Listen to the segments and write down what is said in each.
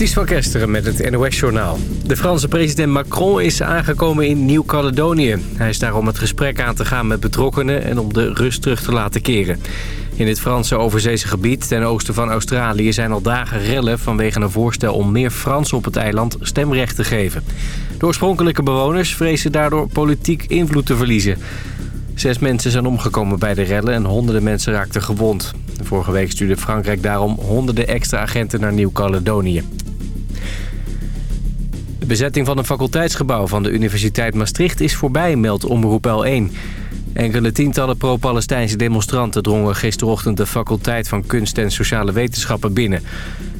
Ties van Kesteren met het NOS-journaal. De Franse president Macron is aangekomen in Nieuw-Caledonië. Hij is daar om het gesprek aan te gaan met betrokkenen en om de rust terug te laten keren. In het Franse overzeese gebied ten oosten van Australië zijn al dagen rellen... vanwege een voorstel om meer Frans op het eiland stemrecht te geven. De oorspronkelijke bewoners vrezen daardoor politiek invloed te verliezen. Zes mensen zijn omgekomen bij de rellen en honderden mensen raakten gewond. Vorige week stuurde Frankrijk daarom honderden extra agenten naar Nieuw-Caledonië. De bezetting van een faculteitsgebouw van de Universiteit Maastricht is voorbij, meldt Omroep L1. Enkele tientallen pro-Palestijnse demonstranten drongen gisterochtend de faculteit van Kunst en Sociale Wetenschappen binnen.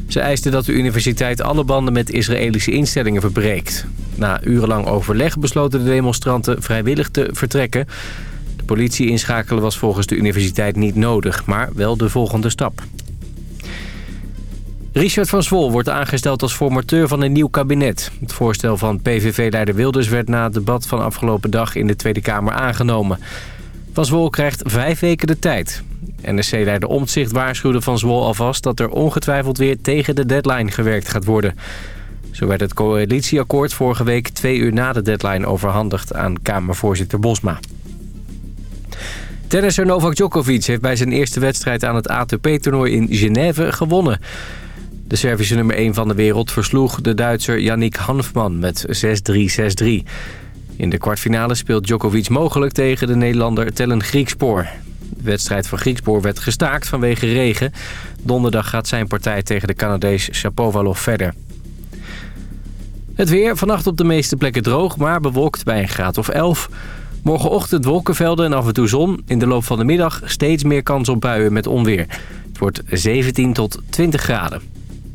Ze eisten dat de universiteit alle banden met Israëlische instellingen verbreekt. Na urenlang overleg besloten de demonstranten vrijwillig te vertrekken. De politie inschakelen was volgens de universiteit niet nodig, maar wel de volgende stap. Richard van Zwol wordt aangesteld als formateur van een nieuw kabinet. Het voorstel van PVV-leider Wilders werd na het debat van afgelopen dag in de Tweede Kamer aangenomen. Van Zwol krijgt vijf weken de tijd. NSC-leider Omtzigt waarschuwde Van Zwol alvast dat er ongetwijfeld weer tegen de deadline gewerkt gaat worden. Zo werd het coalitieakkoord vorige week twee uur na de deadline overhandigd aan Kamervoorzitter Bosma. Tennisser Novak Djokovic heeft bij zijn eerste wedstrijd aan het ATP-toernooi in Genève gewonnen. De Servische nummer 1 van de wereld versloeg de Duitser Yannick Hanfman met 6-3, 6-3. In de kwartfinale speelt Djokovic mogelijk tegen de Nederlander Tellen Griekspoor. De wedstrijd van Griekspoor werd gestaakt vanwege regen. Donderdag gaat zijn partij tegen de Canadees Shapovalov verder. Het weer, vannacht op de meeste plekken droog, maar bewolkt bij een graad of 11. Morgenochtend wolkenvelden en af en toe zon. In de loop van de middag steeds meer kans op buien met onweer. Het wordt 17 tot 20 graden.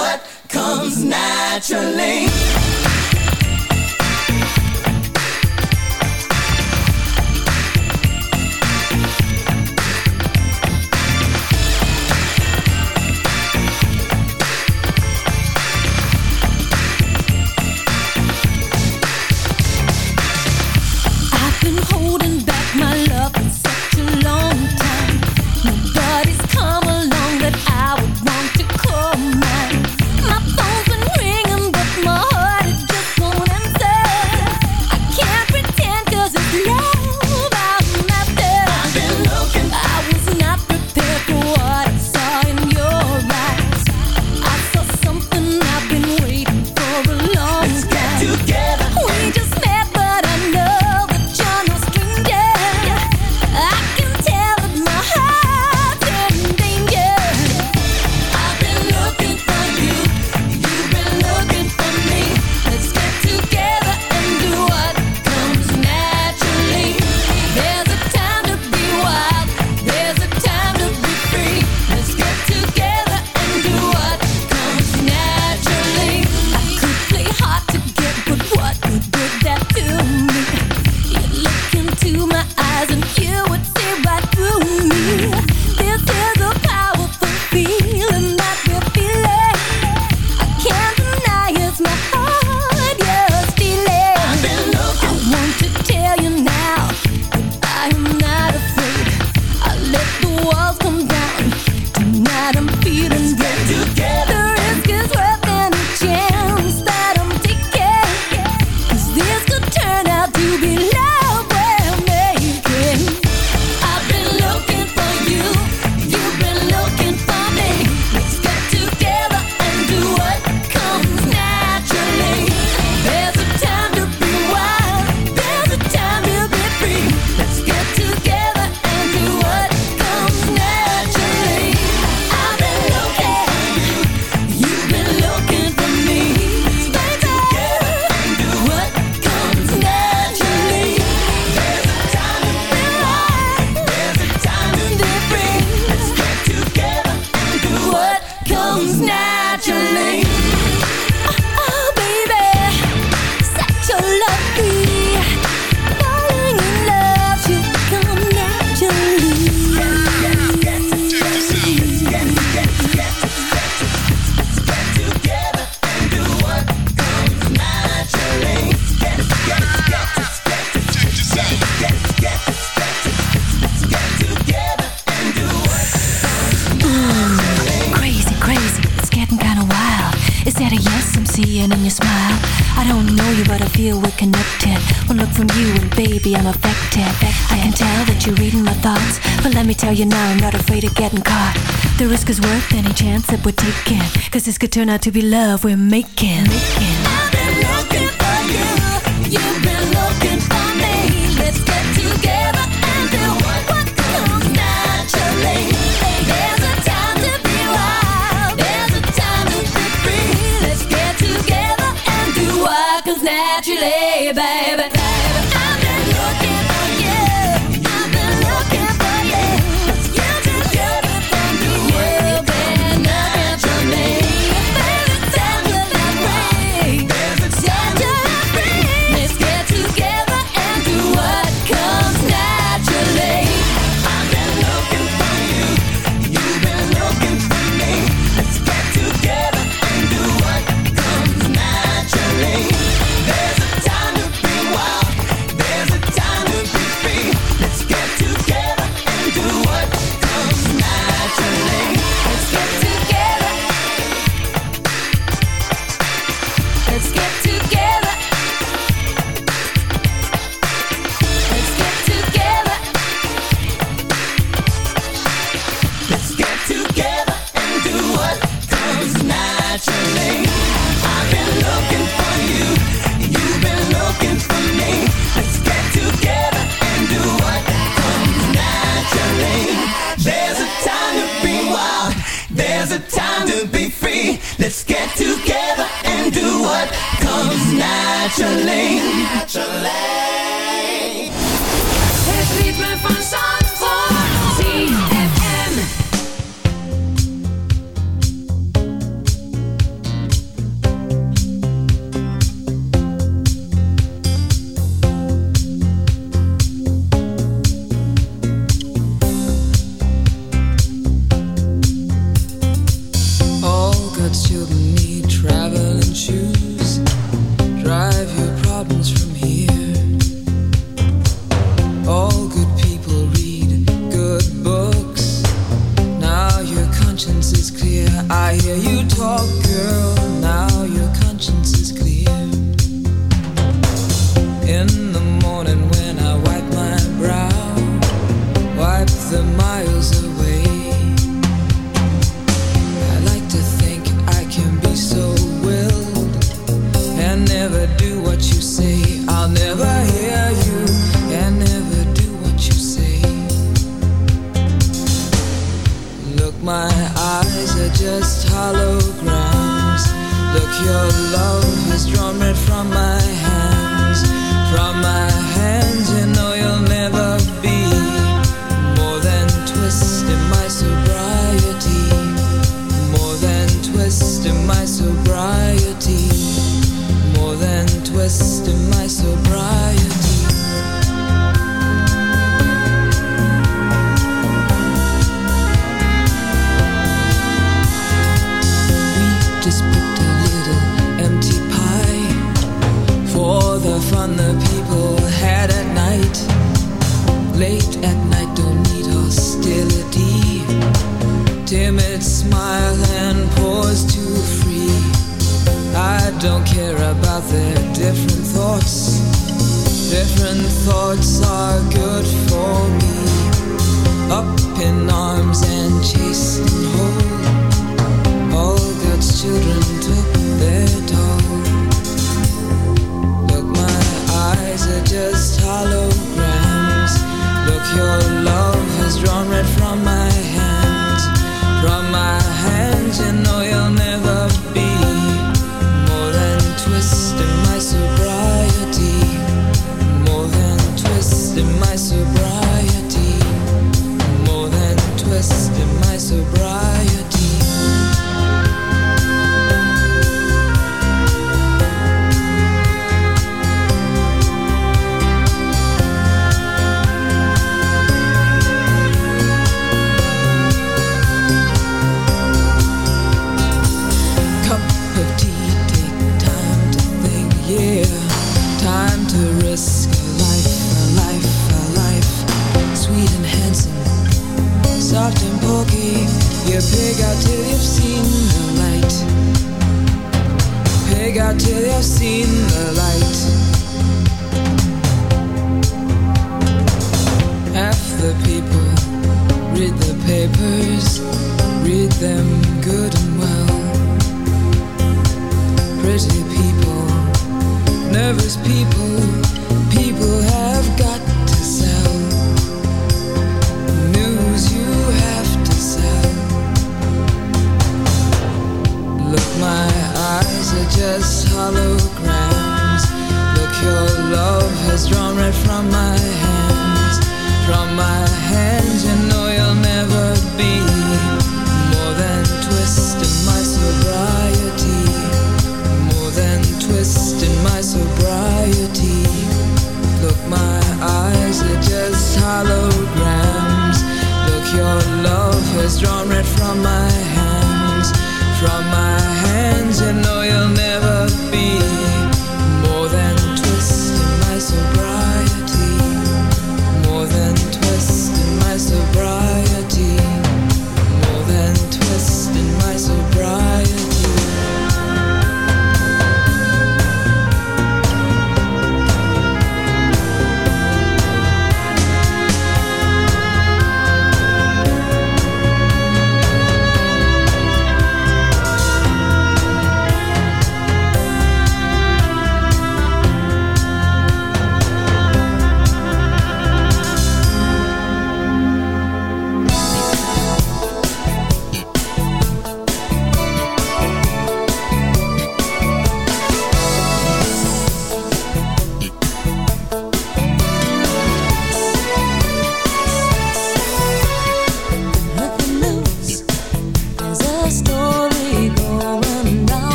what comes naturally. you know I'm not afraid of getting caught. The risk is worth any chance that we're taking. Cause this could turn out to be love we're making. making.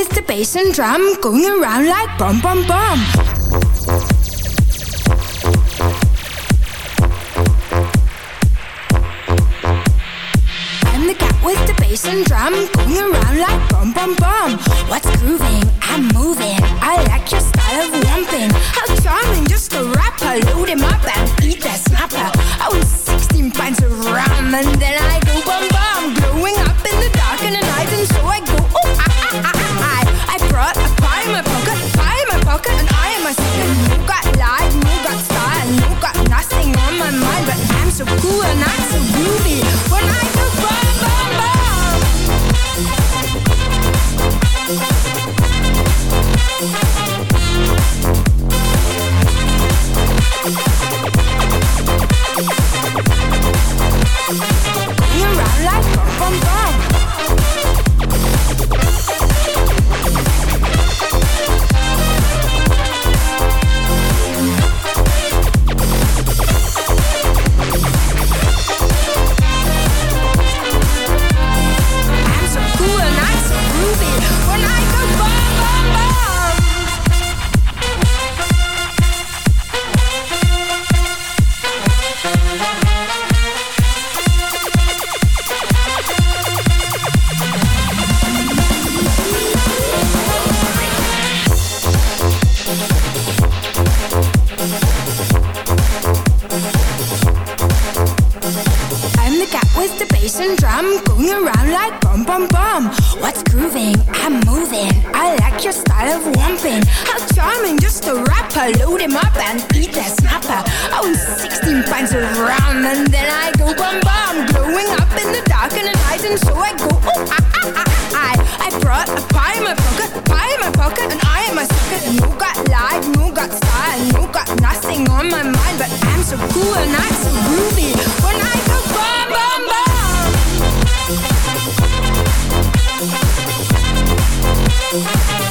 with the bass and drum going around like bum bum bum. is the bass and drum going around like bum bum bum? What's grooving? I'm moving. I like your style of romping. How charming, just a rapper. Load him up and eat that snapper. Own 16 pints of rum and then I go bum bum. Growing up in the dark and the night and so I go oh ah ah ah. I I brought a pie in my pocket, pie in my pocket, and I am a sucker. No got light, no got style, no got nothing on my mind, but I'm so cool and I'm so groovy when I go bum bum bum. Thank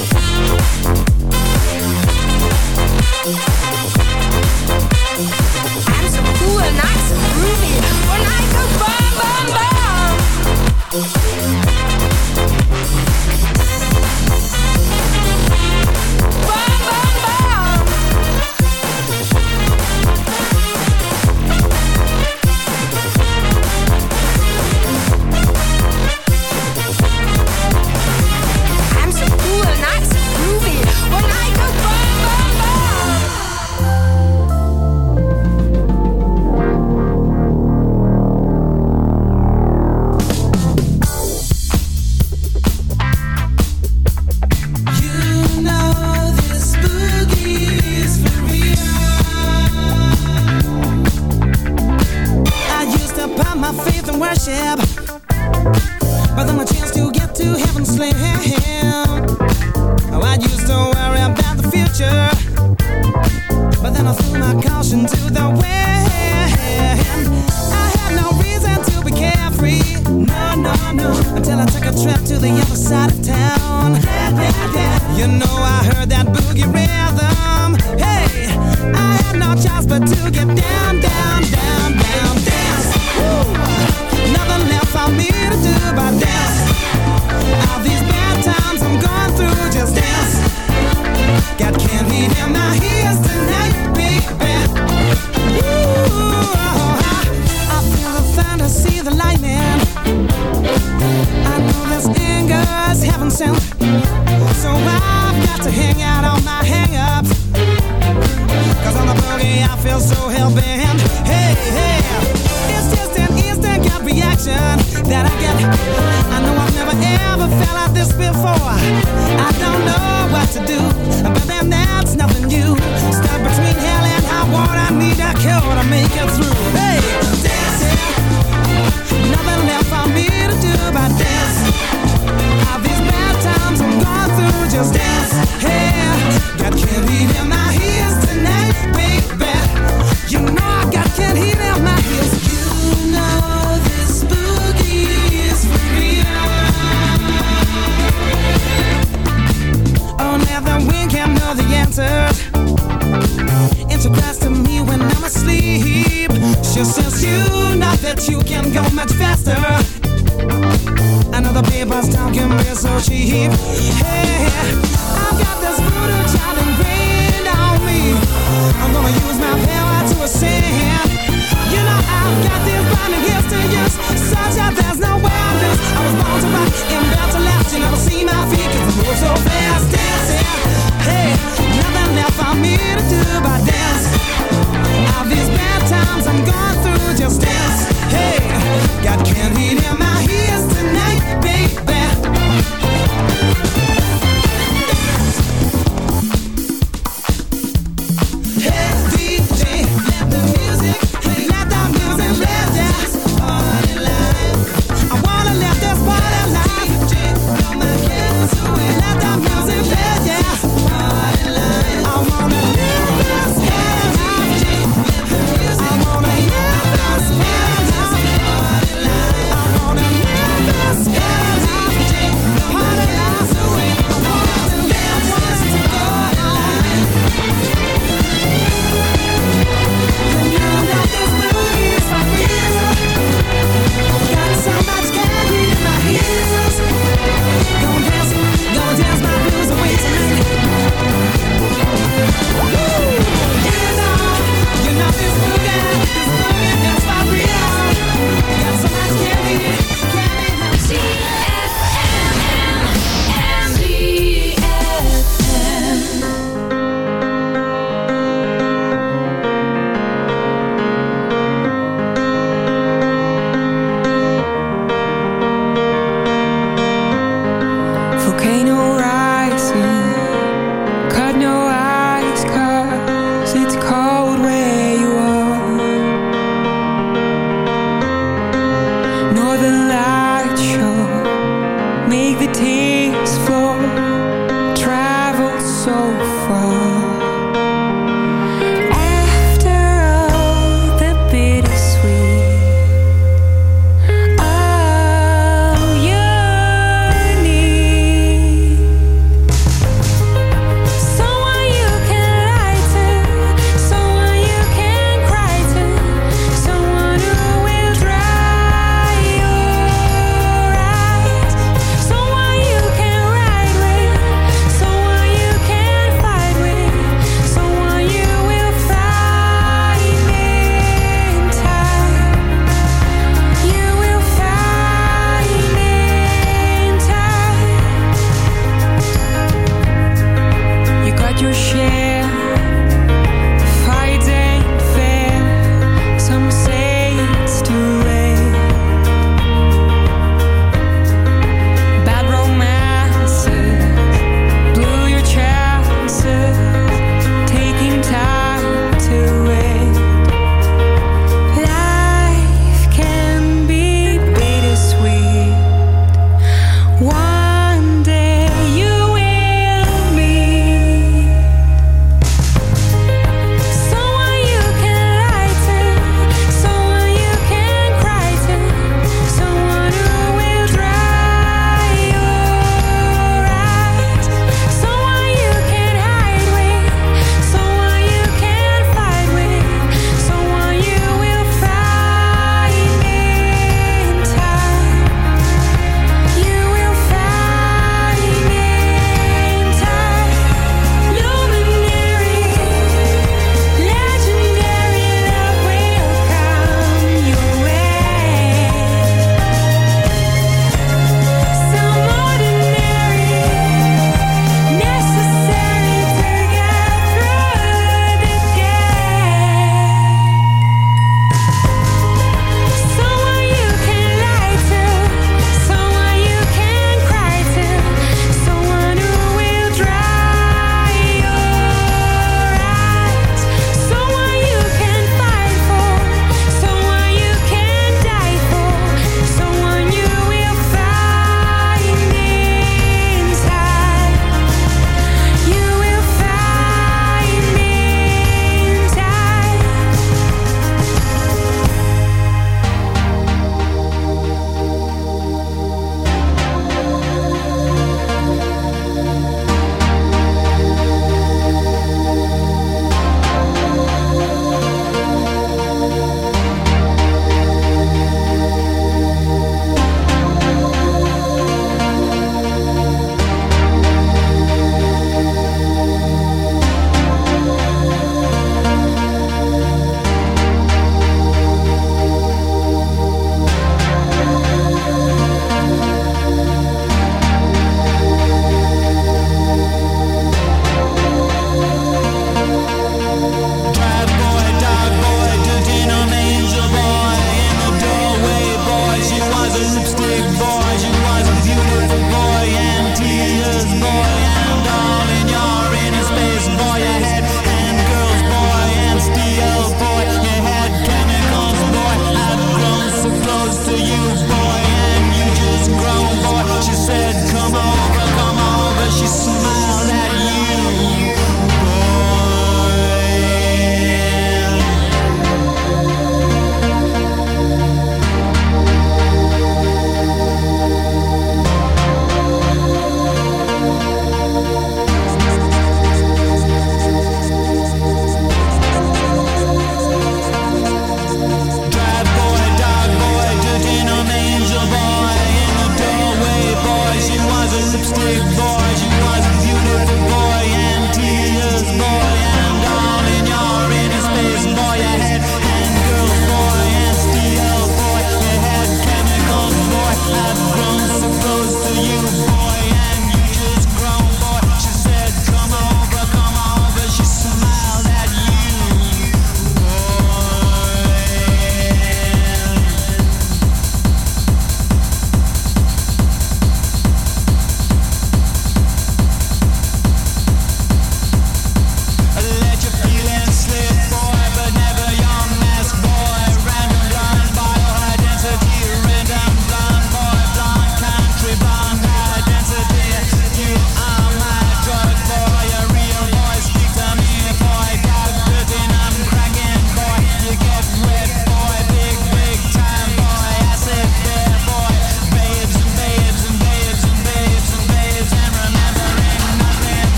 and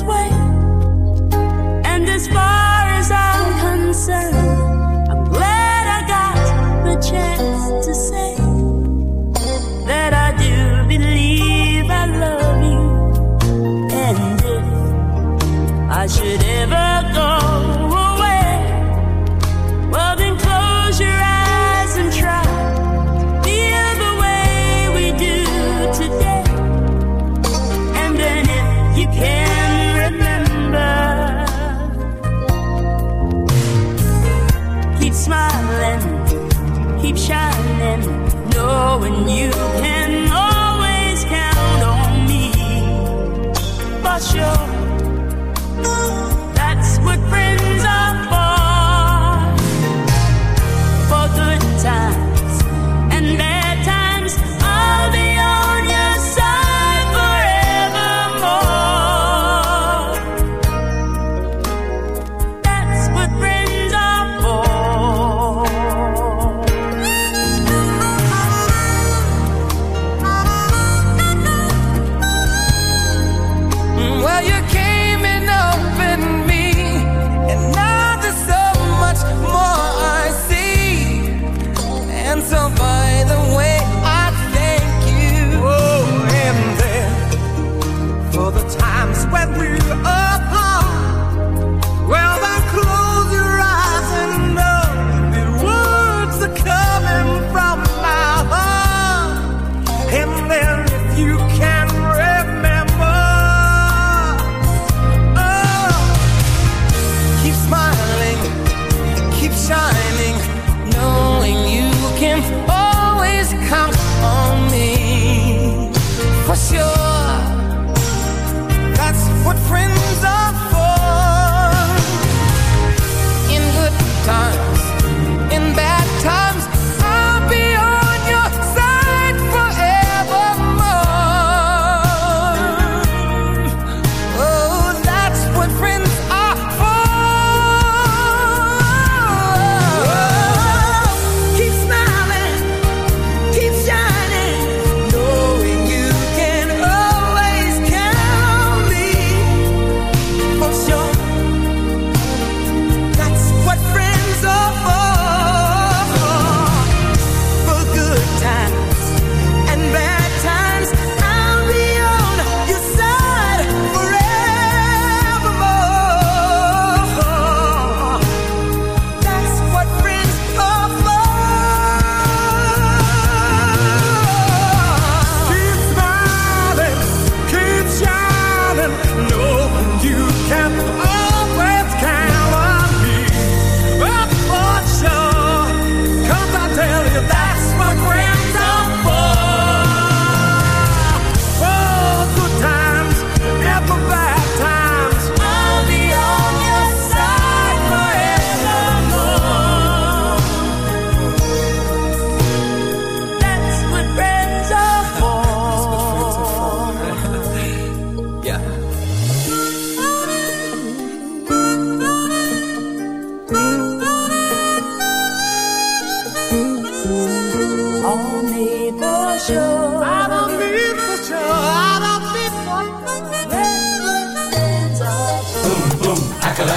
way. And as far as I'm concerned, I'm glad I got the chance. always count on me for sure. That's what friends are.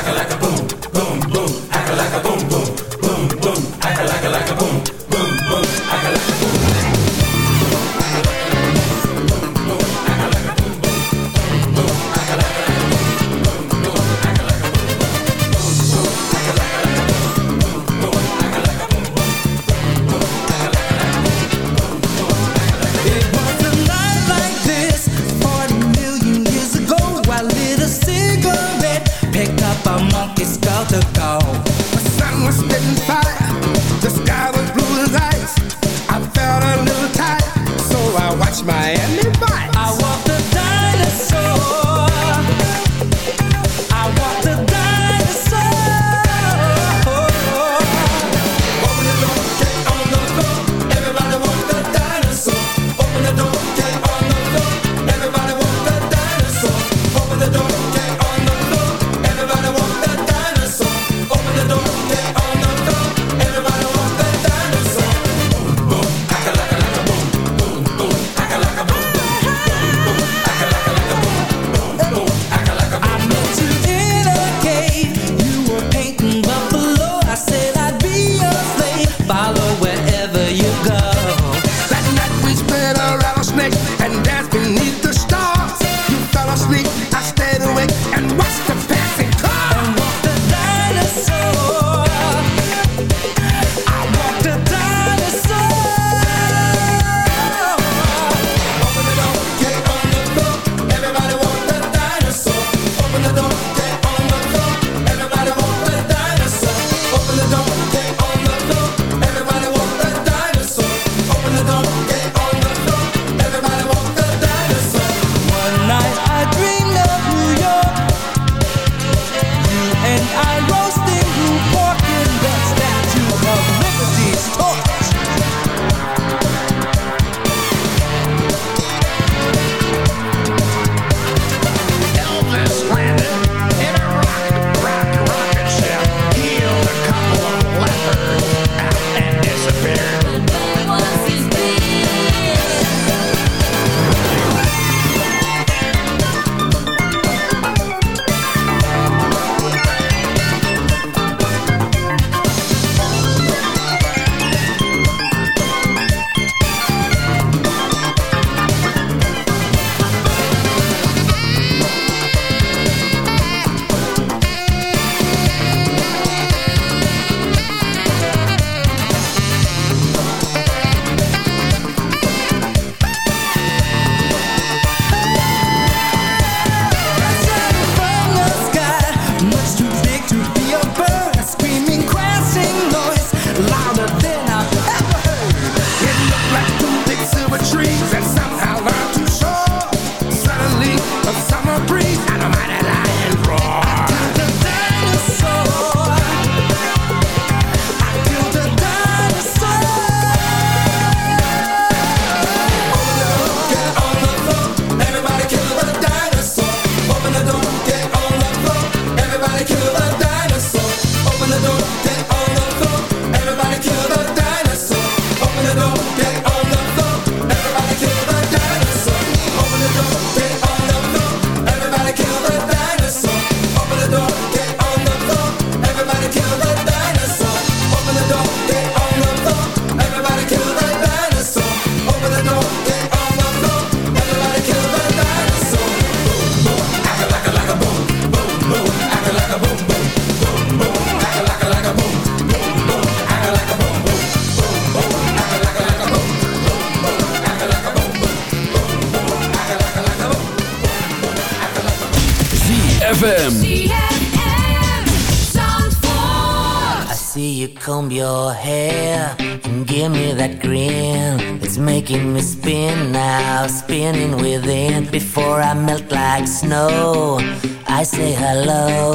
calaca. hello.